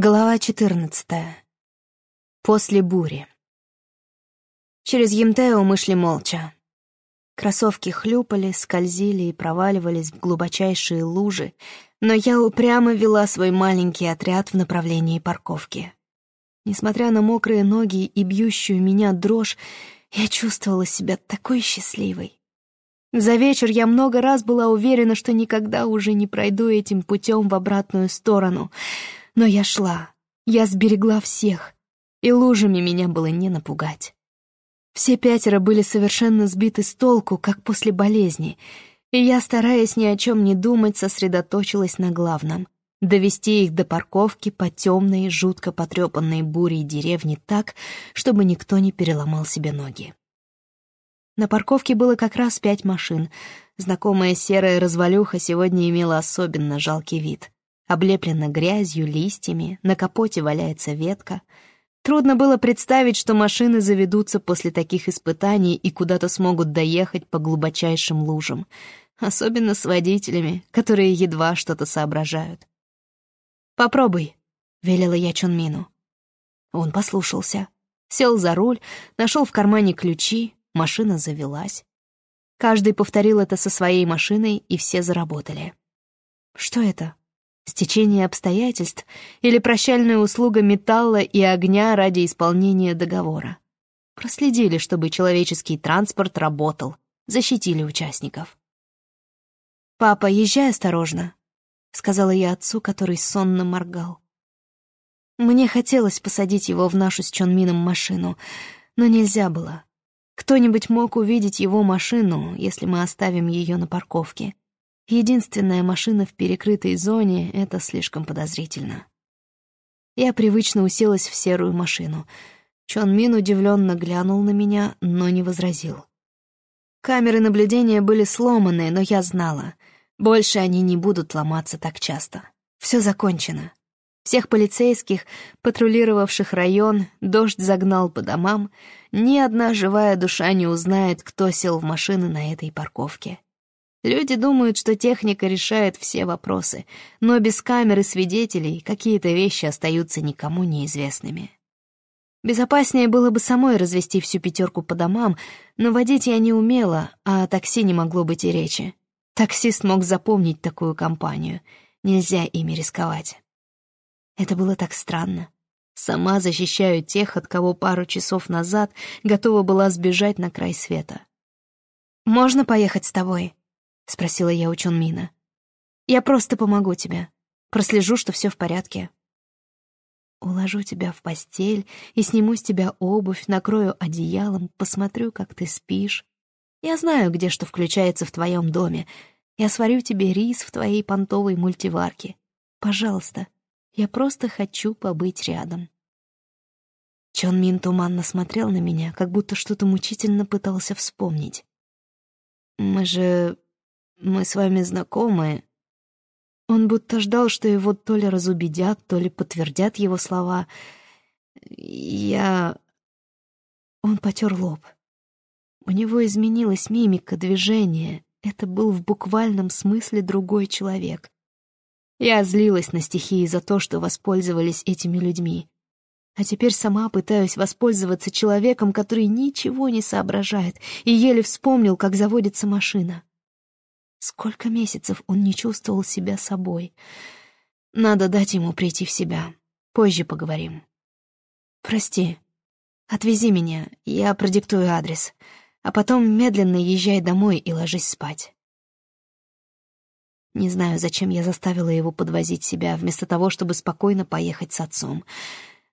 Глава 14. После бури. Через Емтео мы шли молча. Кроссовки хлюпали, скользили и проваливались в глубочайшие лужи, но я упрямо вела свой маленький отряд в направлении парковки. Несмотря на мокрые ноги и бьющую меня дрожь, я чувствовала себя такой счастливой. За вечер я много раз была уверена, что никогда уже не пройду этим путем в обратную сторону — но я шла, я сберегла всех, и лужами меня было не напугать. Все пятеро были совершенно сбиты с толку, как после болезни, и я, стараясь ни о чем не думать, сосредоточилась на главном — довести их до парковки по темной, жутко потрепанной бурей деревни так, чтобы никто не переломал себе ноги. На парковке было как раз пять машин. Знакомая серая развалюха сегодня имела особенно жалкий вид облеплена грязью, листьями, на капоте валяется ветка. Трудно было представить, что машины заведутся после таких испытаний и куда-то смогут доехать по глубочайшим лужам, особенно с водителями, которые едва что-то соображают. «Попробуй», — велела я Чонмину. Он послушался. Сел за руль, нашел в кармане ключи, машина завелась. Каждый повторил это со своей машиной, и все заработали. «Что это?» Стечение обстоятельств или прощальная услуга металла и огня ради исполнения договора. Проследили, чтобы человеческий транспорт работал, защитили участников. «Папа, езжай осторожно», — сказала я отцу, который сонно моргал. Мне хотелось посадить его в нашу с Чонмином машину, но нельзя было. Кто-нибудь мог увидеть его машину, если мы оставим ее на парковке. Единственная машина в перекрытой зоне — это слишком подозрительно. Я привычно уселась в серую машину. Чон Мин удивленно глянул на меня, но не возразил. Камеры наблюдения были сломаны, но я знала. Больше они не будут ломаться так часто. Все закончено. Всех полицейских, патрулировавших район, дождь загнал по домам. Ни одна живая душа не узнает, кто сел в машины на этой парковке. Люди думают, что техника решает все вопросы, но без камеры свидетелей какие-то вещи остаются никому неизвестными. Безопаснее было бы самой развести всю пятерку по домам, но водить я не умела, а о такси не могло быть и речи. Таксист мог запомнить такую компанию. Нельзя ими рисковать. Это было так странно. Сама защищаю тех, от кого пару часов назад готова была сбежать на край света. «Можно поехать с тобой?» — спросила я у Чонмина. «Я просто помогу тебе. Прослежу, что все в порядке». Уложу тебя в постель и сниму с тебя обувь, накрою одеялом, посмотрю, как ты спишь. Я знаю, где что включается в твоем доме. Я сварю тебе рис в твоей понтовой мультиварке. Пожалуйста, я просто хочу побыть рядом. Чон Мин туманно смотрел на меня, как будто что-то мучительно пытался вспомнить. «Мы же мы с вами знакомы». Он будто ждал, что его то ли разубедят, то ли подтвердят его слова. «Я...» Он потер лоб. У него изменилась мимика, движение. Это был в буквальном смысле другой человек. Я злилась на стихии за то, что воспользовались этими людьми. А теперь сама пытаюсь воспользоваться человеком, который ничего не соображает и еле вспомнил, как заводится машина. Сколько месяцев он не чувствовал себя собой. Надо дать ему прийти в себя. Позже поговорим. Прости. Отвези меня, я продиктую адрес. А потом медленно езжай домой и ложись спать. Не знаю, зачем я заставила его подвозить себя, вместо того, чтобы спокойно поехать с отцом.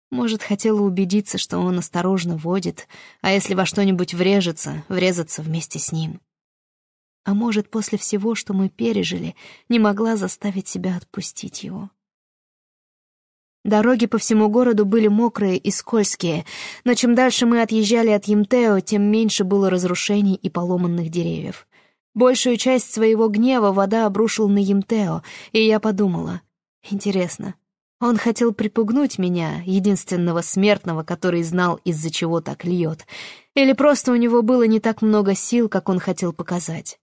Может, хотела убедиться, что он осторожно водит, а если во что-нибудь врежется, врезаться вместе с ним а может, после всего, что мы пережили, не могла заставить себя отпустить его. Дороги по всему городу были мокрые и скользкие, но чем дальше мы отъезжали от Емтео, тем меньше было разрушений и поломанных деревьев. Большую часть своего гнева вода обрушил на Емтео, и я подумала, интересно, он хотел припугнуть меня, единственного смертного, который знал, из-за чего так льет, или просто у него было не так много сил, как он хотел показать.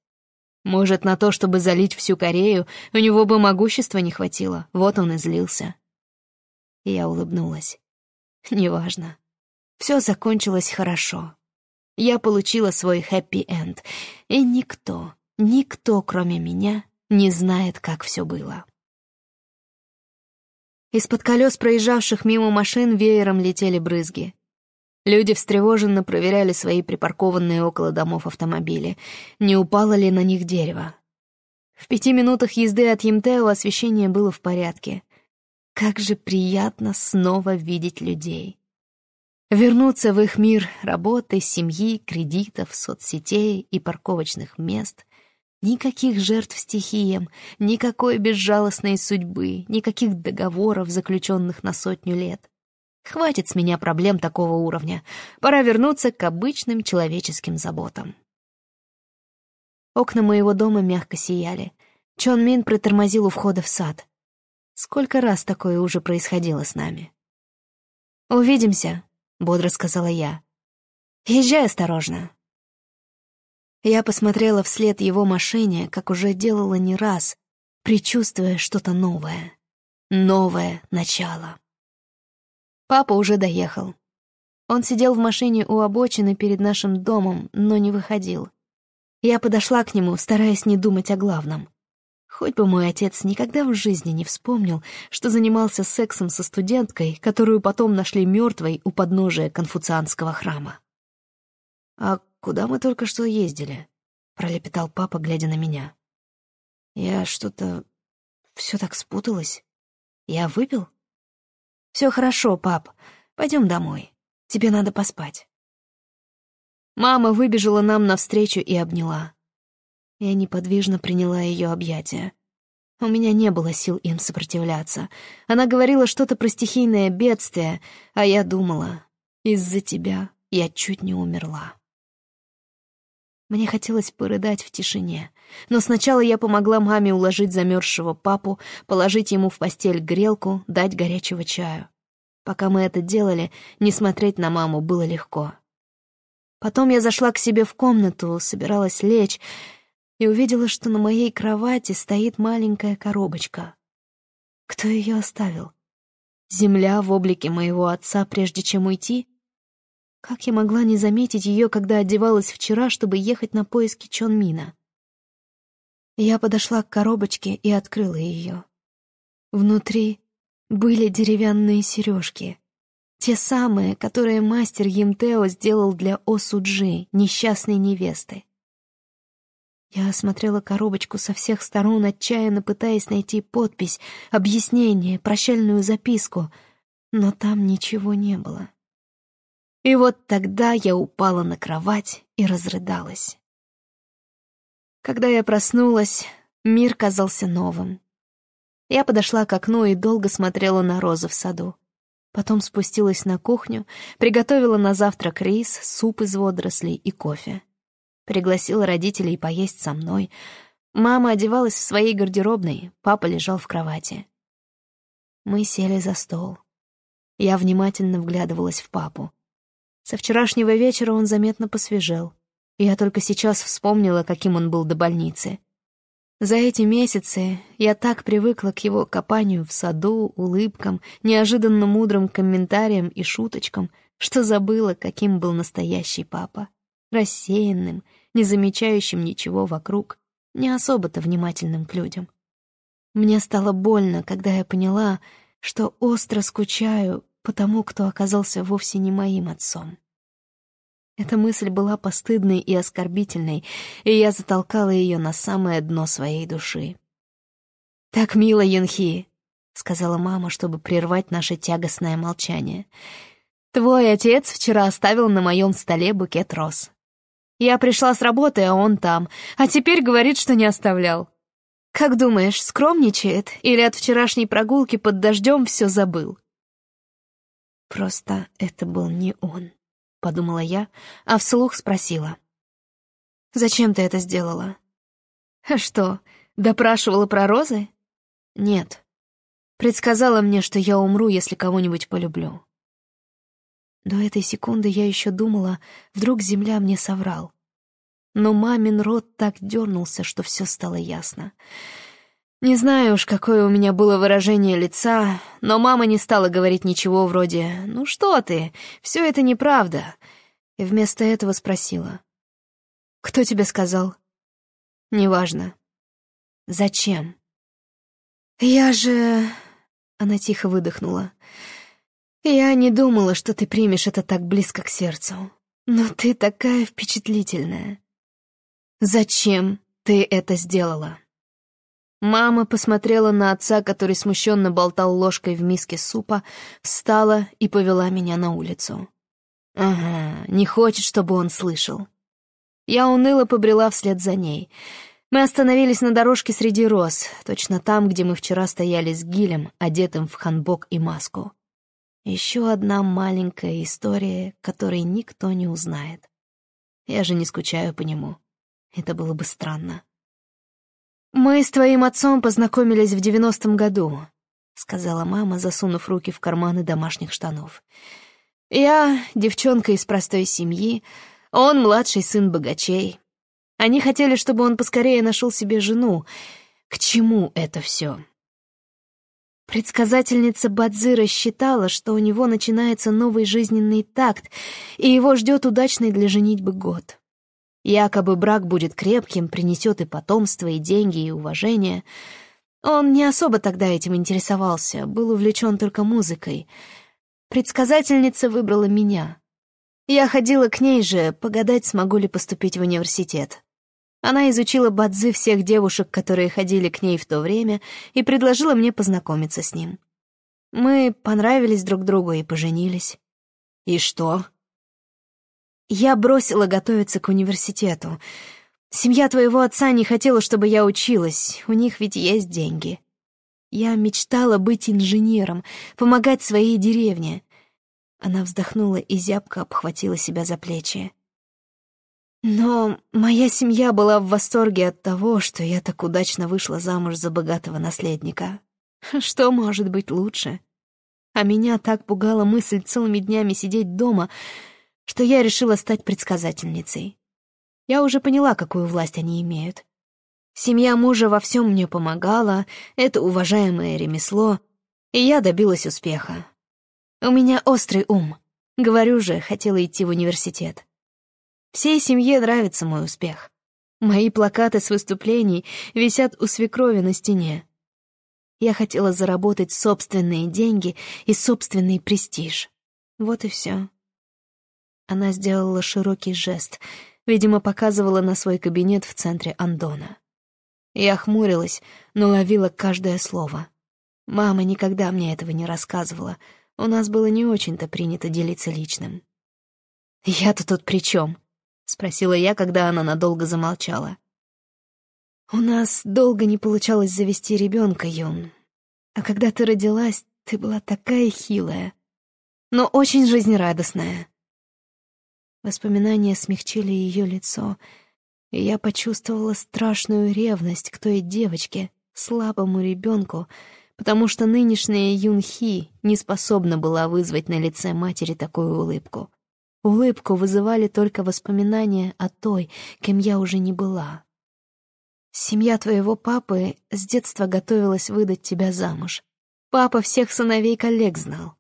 Может, на то, чтобы залить всю Корею, у него бы могущества не хватило, вот он и злился. Я улыбнулась. Неважно. Все закончилось хорошо. Я получила свой хэппи-энд, и никто, никто, кроме меня, не знает, как все было. Из-под колес проезжавших мимо машин веером летели брызги. Люди встревоженно проверяли свои припаркованные около домов автомобили, не упало ли на них дерево. В пяти минутах езды от Емтео освещение было в порядке. Как же приятно снова видеть людей. Вернуться в их мир работы, семьи, кредитов, соцсетей и парковочных мест. Никаких жертв стихиям, никакой безжалостной судьбы, никаких договоров, заключенных на сотню лет. Хватит с меня проблем такого уровня. Пора вернуться к обычным человеческим заботам. Окна моего дома мягко сияли. Чон Мин притормозил у входа в сад. Сколько раз такое уже происходило с нами? «Увидимся», бодро сказала я. «Езжай осторожно». Я посмотрела вслед его машине, как уже делала не раз, предчувствуя что-то новое. Новое начало. Папа уже доехал. Он сидел в машине у обочины перед нашим домом, но не выходил. Я подошла к нему, стараясь не думать о главном. Хоть бы мой отец никогда в жизни не вспомнил, что занимался сексом со студенткой, которую потом нашли мертвой у подножия конфуцианского храма. «А куда мы только что ездили?» — пролепетал папа, глядя на меня. «Я что-то... все так спуталось. Я выпил?» «Все хорошо, пап. Пойдем домой. Тебе надо поспать». Мама выбежала нам навстречу и обняла. Я неподвижно приняла ее объятия. У меня не было сил им сопротивляться. Она говорила что-то про стихийное бедствие, а я думала, из-за тебя я чуть не умерла. Мне хотелось порыдать в тишине, но сначала я помогла маме уложить замерзшего папу, положить ему в постель грелку, дать горячего чаю. Пока мы это делали, не смотреть на маму было легко. Потом я зашла к себе в комнату, собиралась лечь, и увидела, что на моей кровати стоит маленькая коробочка. Кто ее оставил? Земля в облике моего отца, прежде чем уйти? Как я могла не заметить ее, когда одевалась вчера, чтобы ехать на поиски Чонмина? Я подошла к коробочке и открыла ее. Внутри были деревянные сережки. Те самые, которые мастер Емтео сделал для Осуджи, несчастной невесты. Я осмотрела коробочку со всех сторон, отчаянно пытаясь найти подпись, объяснение, прощальную записку, но там ничего не было. И вот тогда я упала на кровать и разрыдалась. Когда я проснулась, мир казался новым. Я подошла к окну и долго смотрела на розы в саду. Потом спустилась на кухню, приготовила на завтрак рис, суп из водорослей и кофе. Пригласила родителей поесть со мной. Мама одевалась в своей гардеробной, папа лежал в кровати. Мы сели за стол. Я внимательно вглядывалась в папу. Со вчерашнего вечера он заметно посвежел. Я только сейчас вспомнила, каким он был до больницы. За эти месяцы я так привыкла к его копанию в саду, улыбкам, неожиданно мудрым комментариям и шуточкам, что забыла, каким был настоящий папа рассеянным, не замечающим ничего вокруг, не особо-то внимательным к людям. Мне стало больно, когда я поняла, что остро скучаю по тому, кто оказался вовсе не моим отцом. Эта мысль была постыдной и оскорбительной, и я затолкала ее на самое дно своей души. «Так мило, Юнхи!» — сказала мама, чтобы прервать наше тягостное молчание. «Твой отец вчера оставил на моем столе букет роз. Я пришла с работы, а он там, а теперь говорит, что не оставлял. Как думаешь, скромничает или от вчерашней прогулки под дождем все забыл? Просто это был не он, подумала я, а вслух спросила. Зачем ты это сделала? А что, допрашивала про розы? Нет. Предсказала мне, что я умру, если кого-нибудь полюблю. До этой секунды я еще думала, вдруг земля мне соврал. Но мамин рот так дернулся, что все стало ясно. Не знаю уж, какое у меня было выражение лица, но мама не стала говорить ничего вроде «Ну что ты, все это неправда», и вместо этого спросила. «Кто тебе сказал?» «Неважно». «Зачем?» «Я же...» — она тихо выдохнула. «Я не думала, что ты примешь это так близко к сердцу. Но ты такая впечатлительная. Зачем ты это сделала?» Мама посмотрела на отца, который смущенно болтал ложкой в миске супа, встала и повела меня на улицу. Ага, не хочет, чтобы он слышал. Я уныло побрела вслед за ней. Мы остановились на дорожке среди роз, точно там, где мы вчера стояли с Гилем, одетым в ханбок и маску. Еще одна маленькая история, которой никто не узнает. Я же не скучаю по нему. Это было бы странно. «Мы с твоим отцом познакомились в девяностом году», — сказала мама, засунув руки в карманы домашних штанов. «Я девчонка из простой семьи, он младший сын богачей. Они хотели, чтобы он поскорее нашел себе жену. К чему это все?» Предсказательница Бадзира считала, что у него начинается новый жизненный такт, и его ждет удачный для женитьбы год. Якобы брак будет крепким, принесет и потомство, и деньги, и уважение. Он не особо тогда этим интересовался, был увлечен только музыкой. Предсказательница выбрала меня. Я ходила к ней же, погадать, смогу ли поступить в университет. Она изучила бадзы всех девушек, которые ходили к ней в то время, и предложила мне познакомиться с ним. Мы понравились друг другу и поженились. «И что?» Я бросила готовиться к университету. Семья твоего отца не хотела, чтобы я училась, у них ведь есть деньги. Я мечтала быть инженером, помогать своей деревне. Она вздохнула и зябко обхватила себя за плечи. Но моя семья была в восторге от того, что я так удачно вышла замуж за богатого наследника. Что может быть лучше? А меня так пугала мысль целыми днями сидеть дома — что я решила стать предсказательницей. Я уже поняла, какую власть они имеют. Семья мужа во всем мне помогала, это уважаемое ремесло, и я добилась успеха. У меня острый ум. Говорю же, хотела идти в университет. Всей семье нравится мой успех. Мои плакаты с выступлений висят у свекрови на стене. Я хотела заработать собственные деньги и собственный престиж. Вот и все. Она сделала широкий жест, видимо, показывала на свой кабинет в центре Андона. Я хмурилась, но ловила каждое слово. Мама никогда мне этого не рассказывала. У нас было не очень-то принято делиться личным. «Я-то тут при чем? спросила я, когда она надолго замолчала. «У нас долго не получалось завести ребенка, Юн. А когда ты родилась, ты была такая хилая, но очень жизнерадостная. Воспоминания смягчили ее лицо, и я почувствовала страшную ревность к той девочке, слабому ребенку, потому что нынешняя Юнхи не способна была вызвать на лице матери такую улыбку. Улыбку вызывали только воспоминания о той, кем я уже не была. Семья твоего папы с детства готовилась выдать тебя замуж. Папа всех сыновей коллег знал.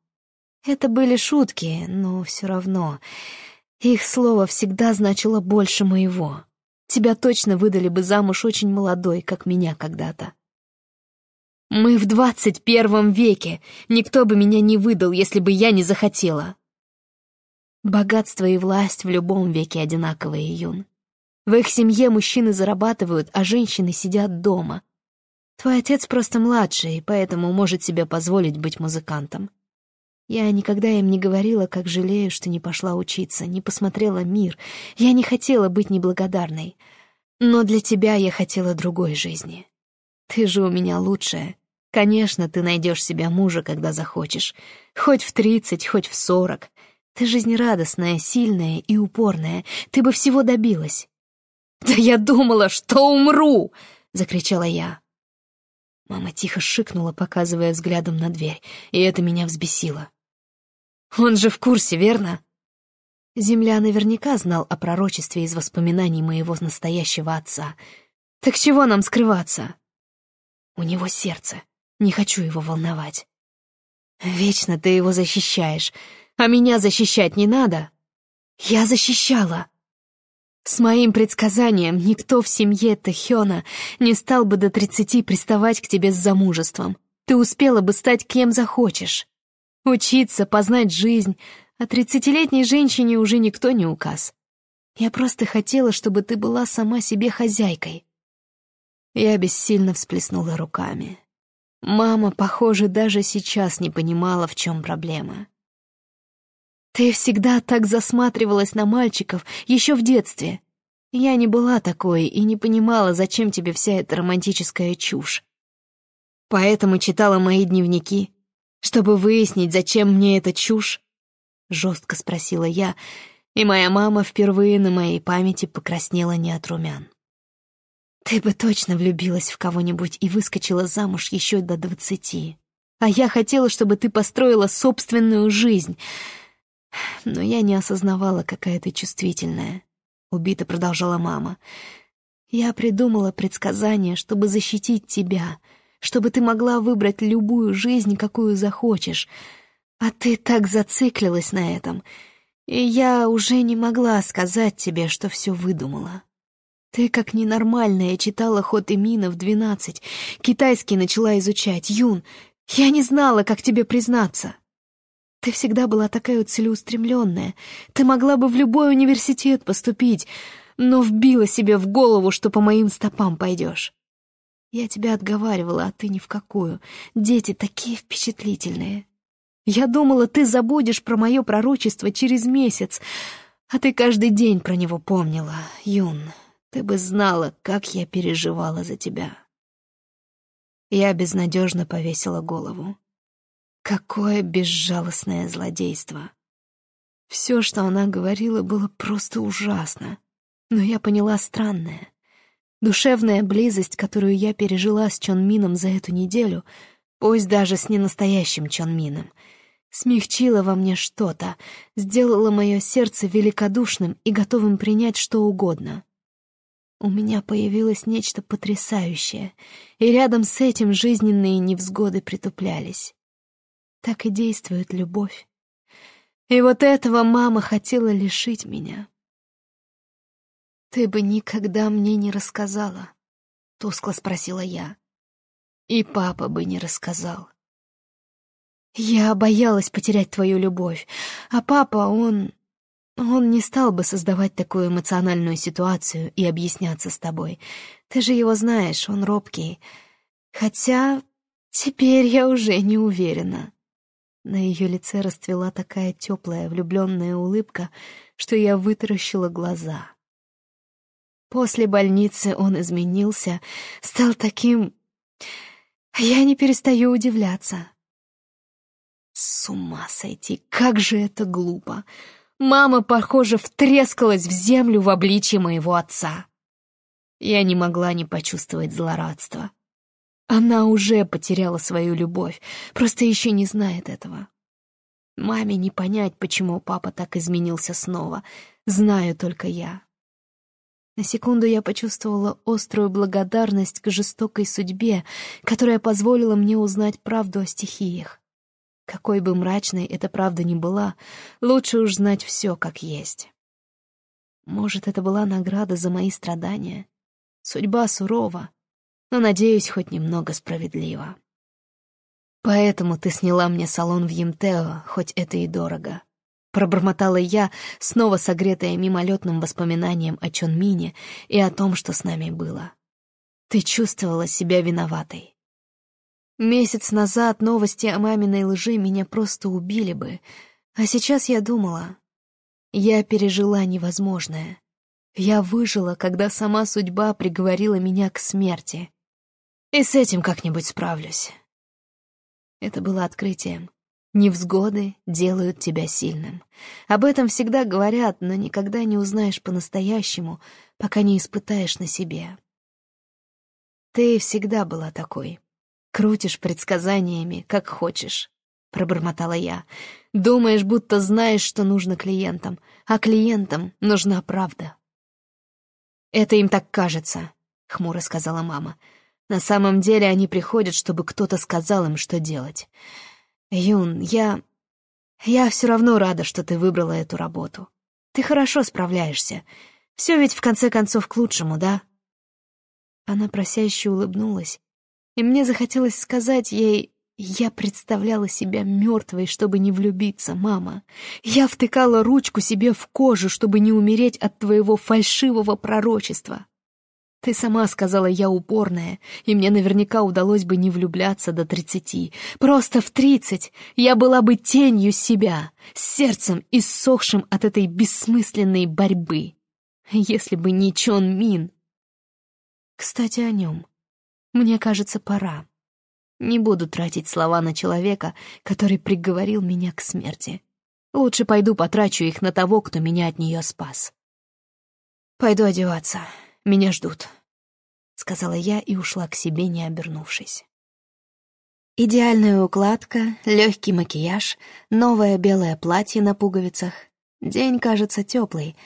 Это были шутки, но все равно их слово всегда значило больше моего. Тебя точно выдали бы замуж очень молодой, как меня когда-то. Мы в двадцать первом веке. Никто бы меня не выдал, если бы я не захотела. Богатство и власть в любом веке одинаковые, Юн. В их семье мужчины зарабатывают, а женщины сидят дома. Твой отец просто младший, поэтому может себе позволить быть музыкантом. Я никогда им не говорила, как жалею, что не пошла учиться, не посмотрела мир. Я не хотела быть неблагодарной. Но для тебя я хотела другой жизни. Ты же у меня лучшая. Конечно, ты найдешь себе мужа, когда захочешь. Хоть в тридцать, хоть в сорок. Ты жизнерадостная, сильная и упорная. Ты бы всего добилась. «Да я думала, что умру!» — закричала я. Мама тихо шикнула, показывая взглядом на дверь, и это меня взбесило. Он же в курсе, верно? Земля наверняка знал о пророчестве из воспоминаний моего настоящего отца. Так чего нам скрываться? У него сердце. Не хочу его волновать. Вечно ты его защищаешь, а меня защищать не надо. Я защищала. С моим предсказанием никто в семье Тэхёна не стал бы до тридцати приставать к тебе с замужеством. Ты успела бы стать кем захочешь. Учиться, познать жизнь, а тридцатилетней женщине уже никто не указ. Я просто хотела, чтобы ты была сама себе хозяйкой. Я бессильно всплеснула руками. Мама, похоже, даже сейчас не понимала, в чем проблема. Ты всегда так засматривалась на мальчиков еще в детстве. Я не была такой и не понимала, зачем тебе вся эта романтическая чушь. Поэтому читала мои дневники, чтобы выяснить, зачем мне эта чушь. Жестко спросила я, и моя мама впервые на моей памяти покраснела не от румян. Ты бы точно влюбилась в кого-нибудь и выскочила замуж еще до двадцати. А я хотела, чтобы ты построила собственную жизнь — но я не осознавала, какая ты чувствительная. Убито продолжала мама. Я придумала предсказание, чтобы защитить тебя, чтобы ты могла выбрать любую жизнь, какую захочешь. А ты так зациклилась на этом, и я уже не могла сказать тебе, что все выдумала. Ты, как ненормальная, читала ход Эмина в двенадцать, китайский начала изучать. Юн, я не знала, как тебе признаться. Ты всегда была такая целеустремленная. Ты могла бы в любой университет поступить, но вбила себе в голову, что по моим стопам пойдешь. Я тебя отговаривала, а ты ни в какую. Дети такие впечатлительные. Я думала, ты забудешь про мое пророчество через месяц, а ты каждый день про него помнила. Юн, ты бы знала, как я переживала за тебя. Я безнадежно повесила голову. Какое безжалостное злодейство. Все, что она говорила, было просто ужасно. Но я поняла странное. Душевная близость, которую я пережила с Чон Мином за эту неделю, пусть даже с ненастоящим Чон Мином, смягчила во мне что-то, сделала мое сердце великодушным и готовым принять что угодно. У меня появилось нечто потрясающее, и рядом с этим жизненные невзгоды притуплялись. Так и действует любовь. И вот этого мама хотела лишить меня. «Ты бы никогда мне не рассказала», — тускло спросила я. «И папа бы не рассказал». «Я боялась потерять твою любовь, а папа, он... Он не стал бы создавать такую эмоциональную ситуацию и объясняться с тобой. Ты же его знаешь, он робкий. Хотя теперь я уже не уверена». На ее лице расцвела такая теплая влюбленная улыбка, что я вытаращила глаза. После больницы он изменился, стал таким... Я не перестаю удивляться. С ума сойти, как же это глупо! Мама, похоже, втрескалась в землю в обличье моего отца. Я не могла не почувствовать злорадства. Она уже потеряла свою любовь, просто еще не знает этого. Маме не понять, почему папа так изменился снова. Знаю только я. На секунду я почувствовала острую благодарность к жестокой судьбе, которая позволила мне узнать правду о стихиях. Какой бы мрачной эта правда ни была, лучше уж знать все как есть. Может, это была награда за мои страдания? Судьба сурова, но, надеюсь, хоть немного справедливо. Поэтому ты сняла мне салон в Емтео, хоть это и дорого. Пробормотала я, снова согретая мимолетным воспоминанием о Чонмине и о том, что с нами было. Ты чувствовала себя виноватой. Месяц назад новости о маминой лжи меня просто убили бы, а сейчас я думала, я пережила невозможное. Я выжила, когда сама судьба приговорила меня к смерти. И с этим как-нибудь справлюсь. Это было открытием. Невзгоды делают тебя сильным. Об этом всегда говорят, но никогда не узнаешь по-настоящему, пока не испытаешь на себе. Ты всегда была такой. Крутишь предсказаниями, как хочешь, — пробормотала я. Думаешь, будто знаешь, что нужно клиентам, а клиентам нужна правда. Это им так кажется, — хмуро сказала мама. На самом деле они приходят, чтобы кто-то сказал им, что делать. Юн, я... Я все равно рада, что ты выбрала эту работу. Ты хорошо справляешься. Все ведь в конце концов к лучшему, да?» Она просяще улыбнулась, и мне захотелось сказать ей, я представляла себя мертвой, чтобы не влюбиться, мама. Я втыкала ручку себе в кожу, чтобы не умереть от твоего фальшивого пророчества. Ты сама сказала, я упорная, и мне наверняка удалось бы не влюбляться до тридцати. Просто в тридцать я была бы тенью себя, с сердцем иссохшим от этой бессмысленной борьбы. Если бы не Чон Мин. Кстати, о нем. Мне кажется, пора. Не буду тратить слова на человека, который приговорил меня к смерти. Лучше пойду потрачу их на того, кто меня от нее спас. Пойду одеваться. Меня ждут», — сказала я и ушла к себе, не обернувшись. Идеальная укладка, легкий макияж, новое белое платье на пуговицах. День кажется теплый,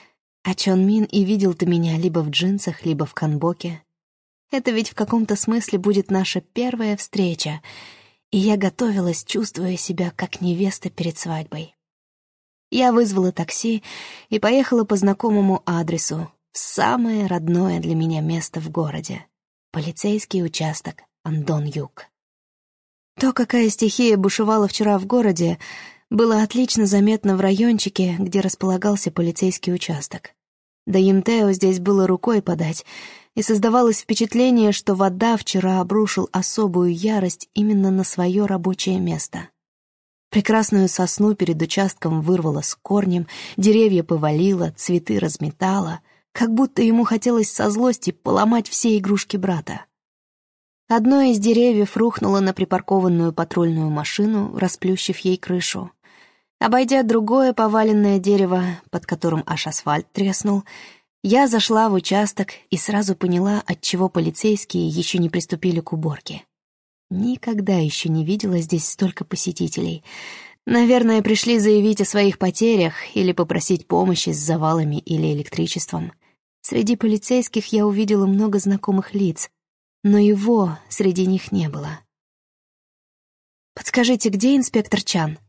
а Чон Мин и видел ты меня либо в джинсах, либо в канбоке. Это ведь в каком-то смысле будет наша первая встреча, и я готовилась, чувствуя себя как невеста перед свадьбой. Я вызвала такси и поехала по знакомому адресу, самое родное для меня место в городе — полицейский участок Андон-Юг. То, какая стихия бушевала вчера в городе, было отлично заметно в райончике, где располагался полицейский участок. До Юмтео здесь было рукой подать, и создавалось впечатление, что вода вчера обрушил особую ярость именно на свое рабочее место. Прекрасную сосну перед участком вырвало с корнем, деревья повалило, цветы разметало — как будто ему хотелось со злости поломать все игрушки брата. Одно из деревьев рухнуло на припаркованную патрульную машину, расплющив ей крышу. Обойдя другое поваленное дерево, под которым аж асфальт треснул, я зашла в участок и сразу поняла, отчего полицейские еще не приступили к уборке. Никогда еще не видела здесь столько посетителей. Наверное, пришли заявить о своих потерях или попросить помощи с завалами или электричеством. Среди полицейских я увидела много знакомых лиц, но его среди них не было. «Подскажите, где инспектор Чан?»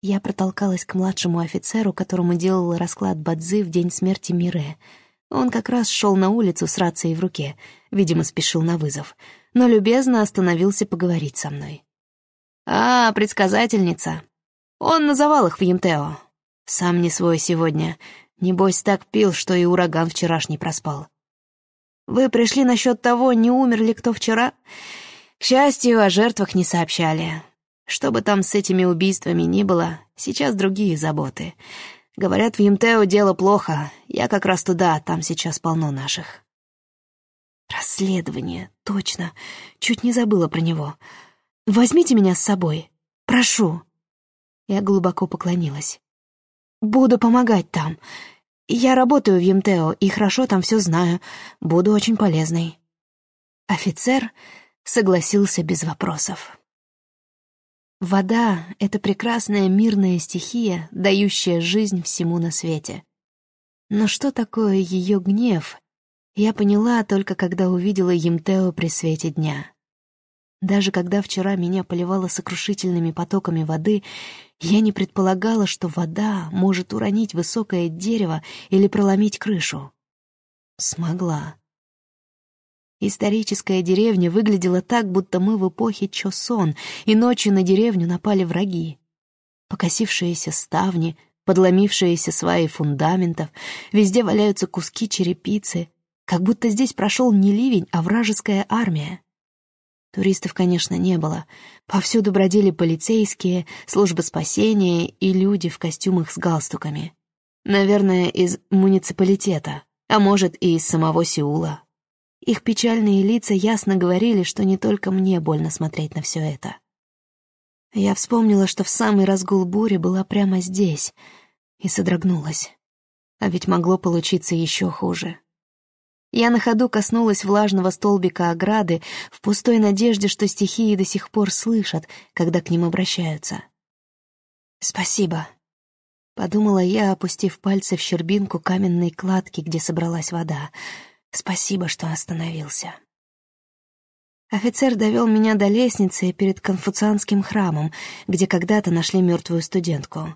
Я протолкалась к младшему офицеру, которому делала расклад Бадзы в день смерти Мире. Он как раз шел на улицу с рацией в руке, видимо, спешил на вызов, но любезно остановился поговорить со мной. «А, предсказательница. Он на завалах в Емтео. Сам не свой сегодня. Небось, так пил, что и ураган вчерашний проспал. Вы пришли насчет того, не умер ли кто вчера? К счастью, о жертвах не сообщали. Что бы там с этими убийствами ни было, сейчас другие заботы. Говорят, в Емтео дело плохо. Я как раз туда, там сейчас полно наших. Расследование, точно. Чуть не забыла про него. Возьмите меня с собой. Прошу. Я глубоко поклонилась. Буду помогать там. Я работаю в ЕМТЭО и хорошо там все знаю. Буду очень полезной». Офицер согласился без вопросов. Вода — это прекрасная мирная стихия, дающая жизнь всему на свете. Но что такое ее гнев, я поняла только когда увидела Емтео при свете дня. Даже когда вчера меня поливало сокрушительными потоками воды, я не предполагала, что вода может уронить высокое дерево или проломить крышу. Смогла. Историческая деревня выглядела так, будто мы в эпохе Чосон, и ночью на деревню напали враги. Покосившиеся ставни, подломившиеся сваи фундаментов, везде валяются куски черепицы, как будто здесь прошел не ливень, а вражеская армия. Туристов, конечно, не было. Повсюду бродили полицейские, службы спасения и люди в костюмах с галстуками. Наверное, из муниципалитета, а может, и из самого Сеула. Их печальные лица ясно говорили, что не только мне больно смотреть на все это. Я вспомнила, что в самый разгул бури была прямо здесь, и содрогнулась. А ведь могло получиться еще хуже. Я на ходу коснулась влажного столбика ограды в пустой надежде, что стихии до сих пор слышат, когда к ним обращаются. «Спасибо», — подумала я, опустив пальцы в щербинку каменной кладки, где собралась вода. «Спасибо, что остановился». Офицер довел меня до лестницы перед конфуцианским храмом, где когда-то нашли мертвую студентку.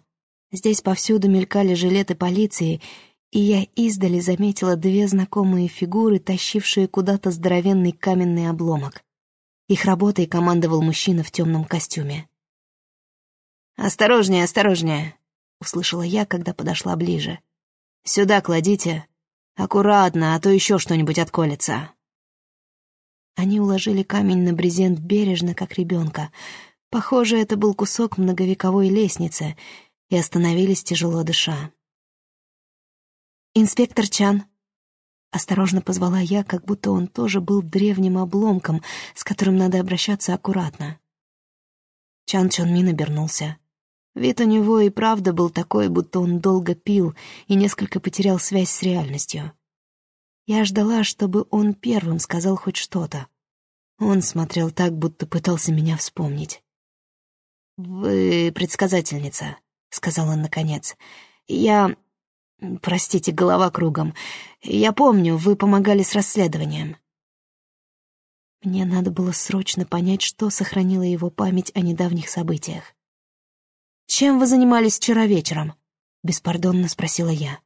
Здесь повсюду мелькали жилеты полиции, и я издали заметила две знакомые фигуры, тащившие куда-то здоровенный каменный обломок. Их работой командовал мужчина в темном костюме. «Осторожнее, осторожнее!» — услышала я, когда подошла ближе. «Сюда кладите. Аккуратно, а то еще что-нибудь отколется». Они уложили камень на брезент бережно, как ребенка. Похоже, это был кусок многовековой лестницы, и остановились тяжело дыша. «Инспектор Чан», — осторожно позвала я, как будто он тоже был древним обломком, с которым надо обращаться аккуратно. Чан Чон Мин обернулся. Вид у него и правда был такой, будто он долго пил и несколько потерял связь с реальностью. Я ждала, чтобы он первым сказал хоть что-то. Он смотрел так, будто пытался меня вспомнить. «Вы предсказательница», — сказал он наконец. «Я... Простите, голова кругом. Я помню, вы помогали с расследованием». Мне надо было срочно понять, что сохранило его память о недавних событиях. «Чем вы занимались вчера вечером?» — беспардонно спросила я.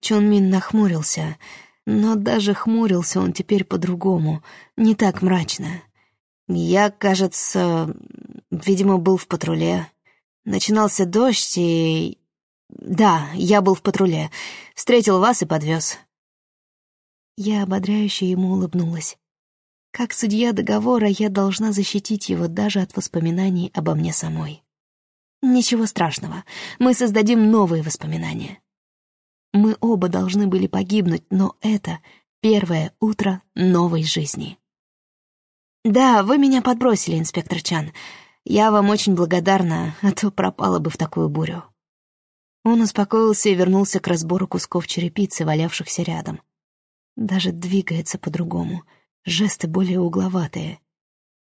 Чон Мин нахмурился, но даже хмурился он теперь по-другому, не так мрачно. Я, кажется, видимо, был в патруле. Начинался дождь, и... Да, я был в патруле. Встретил вас и подвез. Я ободряюще ему улыбнулась. Как судья договора я должна защитить его даже от воспоминаний обо мне самой. Ничего страшного, мы создадим новые воспоминания. Мы оба должны были погибнуть, но это первое утро новой жизни. «Да, вы меня подбросили, инспектор Чан. Я вам очень благодарна, а то пропала бы в такую бурю». Он успокоился и вернулся к разбору кусков черепицы, валявшихся рядом. Даже двигается по-другому, жесты более угловатые.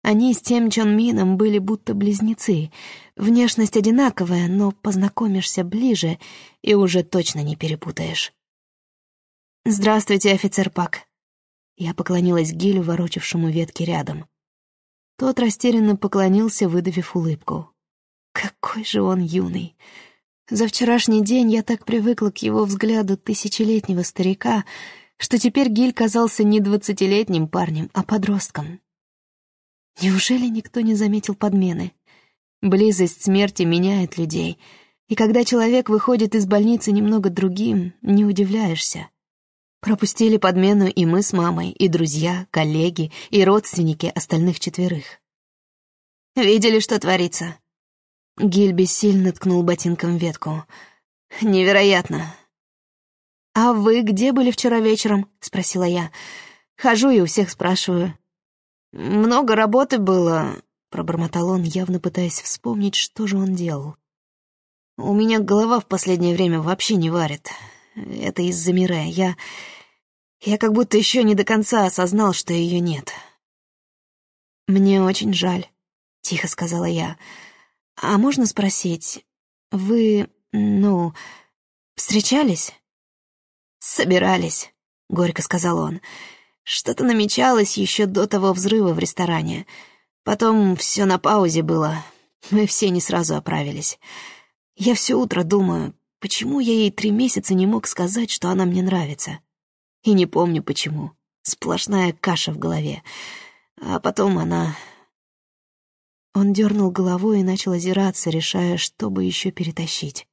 Они с тем Чон Мином были будто близнецы. Внешность одинаковая, но познакомишься ближе и уже точно не перепутаешь. «Здравствуйте, офицер Пак». Я поклонилась Гилю, ворочавшему ветки рядом. Тот растерянно поклонился, выдавив улыбку. Какой же он юный. За вчерашний день я так привыкла к его взгляду тысячелетнего старика, что теперь Гиль казался не двадцатилетним парнем, а подростком. Неужели никто не заметил подмены? Близость смерти меняет людей, и когда человек выходит из больницы немного другим, не удивляешься. Пропустили подмену и мы с мамой, и друзья, коллеги, и родственники остальных четверых. «Видели, что творится?» Гильби сильно ткнул ботинком ветку. «Невероятно!» «А вы где были вчера вечером?» — спросила я. «Хожу и у всех спрашиваю. «Много работы было», — пробормотал он, явно пытаясь вспомнить, что же он делал. «У меня голова в последнее время вообще не варит. Это из-за Мире. Я... я как будто еще не до конца осознал, что ее нет». «Мне очень жаль», — тихо сказала я. «А можно спросить, вы, ну, встречались?» «Собирались», — горько сказал он. Что-то намечалось еще до того взрыва в ресторане. Потом все на паузе было. Мы все не сразу оправились. Я все утро думаю, почему я ей три месяца не мог сказать, что она мне нравится. И не помню почему. Сплошная каша в голове. А потом она... Он дернул головой и начал озираться, решая, что бы еще перетащить.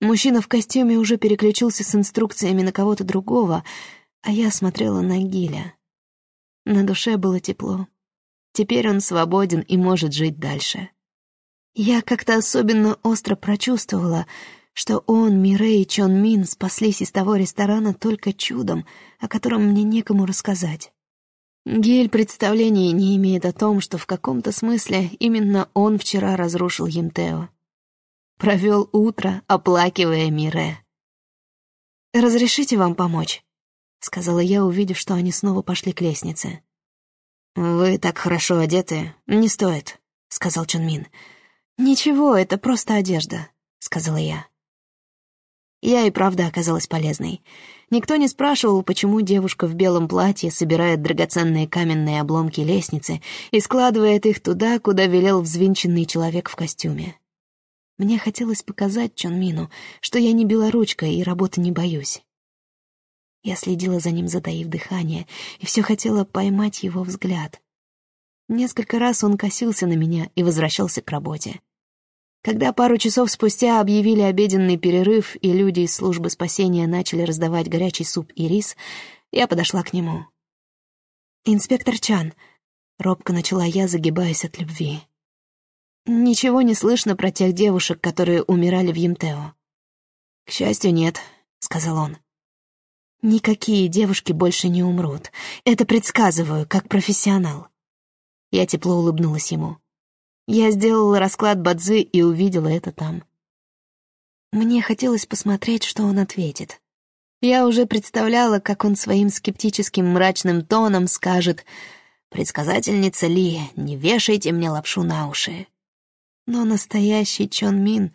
Мужчина в костюме уже переключился с инструкциями на кого-то другого — а я смотрела на Гиля. На душе было тепло. Теперь он свободен и может жить дальше. Я как-то особенно остро прочувствовала, что он, Мирей и Чон Мин спаслись из того ресторана только чудом, о котором мне некому рассказать. Гель представления не имеет о том, что в каком-то смысле именно он вчера разрушил Емтео. Провел утро, оплакивая Мире. «Разрешите вам помочь?» — сказала я, увидев, что они снова пошли к лестнице. «Вы так хорошо одеты, не стоит», — сказал Чон Мин. «Ничего, это просто одежда», — сказала я. Я и правда оказалась полезной. Никто не спрашивал, почему девушка в белом платье собирает драгоценные каменные обломки лестницы и складывает их туда, куда велел взвинченный человек в костюме. Мне хотелось показать Чон Мину, что я не белоручка и работы не боюсь. Я следила за ним, затаив дыхание, и все хотела поймать его взгляд. Несколько раз он косился на меня и возвращался к работе. Когда пару часов спустя объявили обеденный перерыв, и люди из службы спасения начали раздавать горячий суп и рис, я подошла к нему. «Инспектор Чан», — робко начала я, загибаясь от любви. «Ничего не слышно про тех девушек, которые умирали в Емтео». «К счастью, нет», — сказал он. «Никакие девушки больше не умрут. Это предсказываю, как профессионал». Я тепло улыбнулась ему. Я сделала расклад Бадзы и увидела это там. Мне хотелось посмотреть, что он ответит. Я уже представляла, как он своим скептическим мрачным тоном скажет «Предсказательница Ли, не вешайте мне лапшу на уши». Но настоящий Чон Мин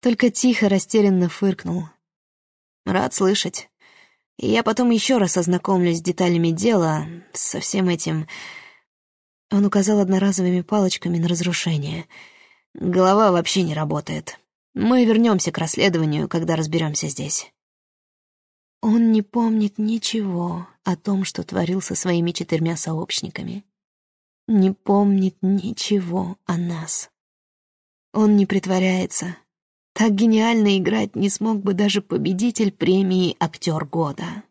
только тихо растерянно фыркнул. «Рад слышать. И я потом еще раз ознакомлюсь с деталями дела, со всем этим...» Он указал одноразовыми палочками на разрушение. «Голова вообще не работает. Мы вернемся к расследованию, когда разберемся здесь». Он не помнит ничего о том, что творил со своими четырьмя сообщниками. Не помнит ничего о нас. Он не притворяется. Так гениально играть не смог бы даже победитель премии «Актер года».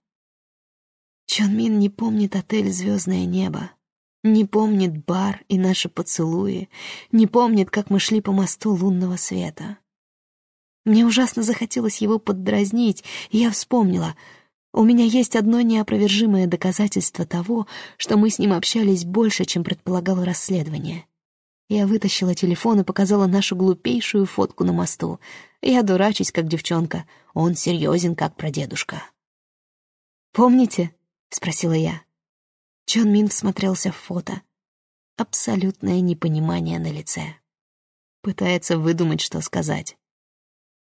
Чон Мин не помнит отель «Звездное небо», не помнит бар и наши поцелуи, не помнит, как мы шли по мосту лунного света. Мне ужасно захотелось его поддразнить, и я вспомнила. У меня есть одно неопровержимое доказательство того, что мы с ним общались больше, чем предполагало расследование. Я вытащила телефон и показала нашу глупейшую фотку на мосту. Я дурачусь, как девчонка. Он серьезен, как прадедушка. «Помните?» — спросила я. Чон Мин всмотрелся в фото. Абсолютное непонимание на лице. Пытается выдумать, что сказать.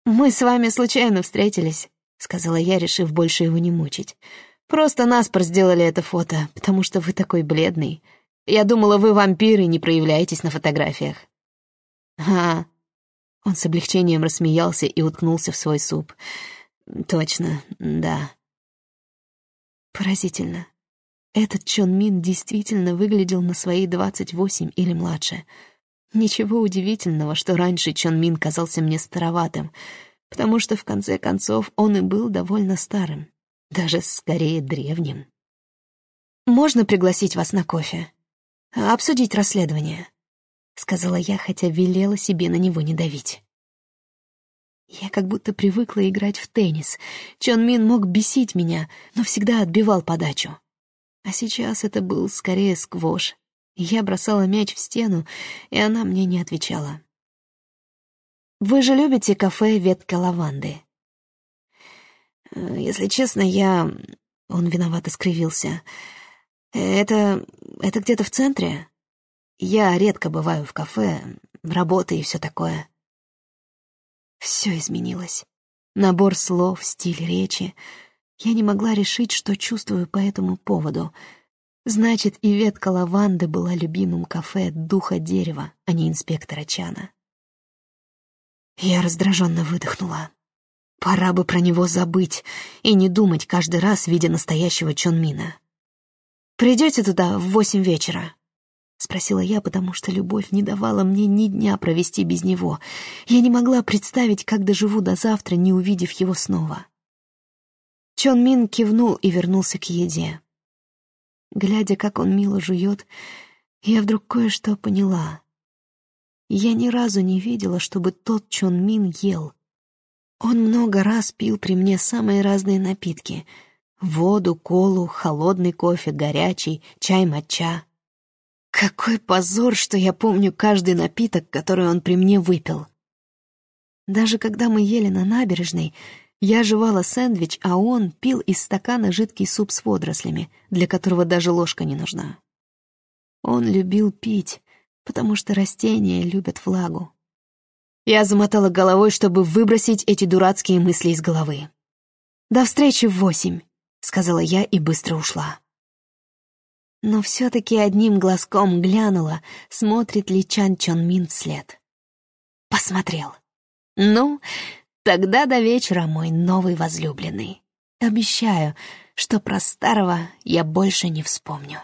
«Мы с вами случайно встретились», — сказала я, решив больше его не мучить. «Просто наспор сделали это фото, потому что вы такой бледный. Я думала, вы вампиры, не проявляетесь на фотографиях». «А...» Он с облегчением рассмеялся и уткнулся в свой суп. «Точно, да». Поразительно. Этот Чон Мин действительно выглядел на свои двадцать восемь или младше. Ничего удивительного, что раньше Чон Мин казался мне староватым, потому что, в конце концов, он и был довольно старым, даже скорее древним. «Можно пригласить вас на кофе? Обсудить расследование?» — сказала я, хотя велела себе на него не давить. Я как будто привыкла играть в теннис. Чон Мин мог бесить меня, но всегда отбивал подачу. А сейчас это был скорее сквош. Я бросала мяч в стену, и она мне не отвечала. «Вы же любите кафе «Ветка лаванды»?» «Э, «Если честно, я...» Он виновато скривился. «Это... это где-то в центре? Я редко бываю в кафе, работа и все такое». Все изменилось. Набор слов, стиль речи — я не могла решить, что чувствую по этому поводу. Значит, и ветка лаванды была любимым кафе духа дерева, а не инспектора Чана. Я раздраженно выдохнула. Пора бы про него забыть и не думать каждый раз, видя настоящего Чонмина. «Придете туда в восемь вечера?» — спросила я, потому что любовь не давала мне ни дня провести без него. Я не могла представить, как доживу до завтра, не увидев его снова. Чон Мин кивнул и вернулся к еде. Глядя, как он мило жует, я вдруг кое-что поняла. Я ни разу не видела, чтобы тот Чон Мин ел. Он много раз пил при мне самые разные напитки — воду, колу, холодный кофе, горячий, чай-матча. Какой позор, что я помню каждый напиток, который он при мне выпил. Даже когда мы ели на набережной — я жевала сэндвич, а он пил из стакана жидкий суп с водорослями, для которого даже ложка не нужна. Он любил пить, потому что растения любят влагу. Я замотала головой, чтобы выбросить эти дурацкие мысли из головы. «До встречи в восемь!» сказала я и быстро ушла. Но все-таки одним глазком глянула, смотрит ли Чан Чон Мин вслед. Посмотрел. Ну, тогда до вечера мой новый возлюбленный. Обещаю, что про старого я больше не вспомню.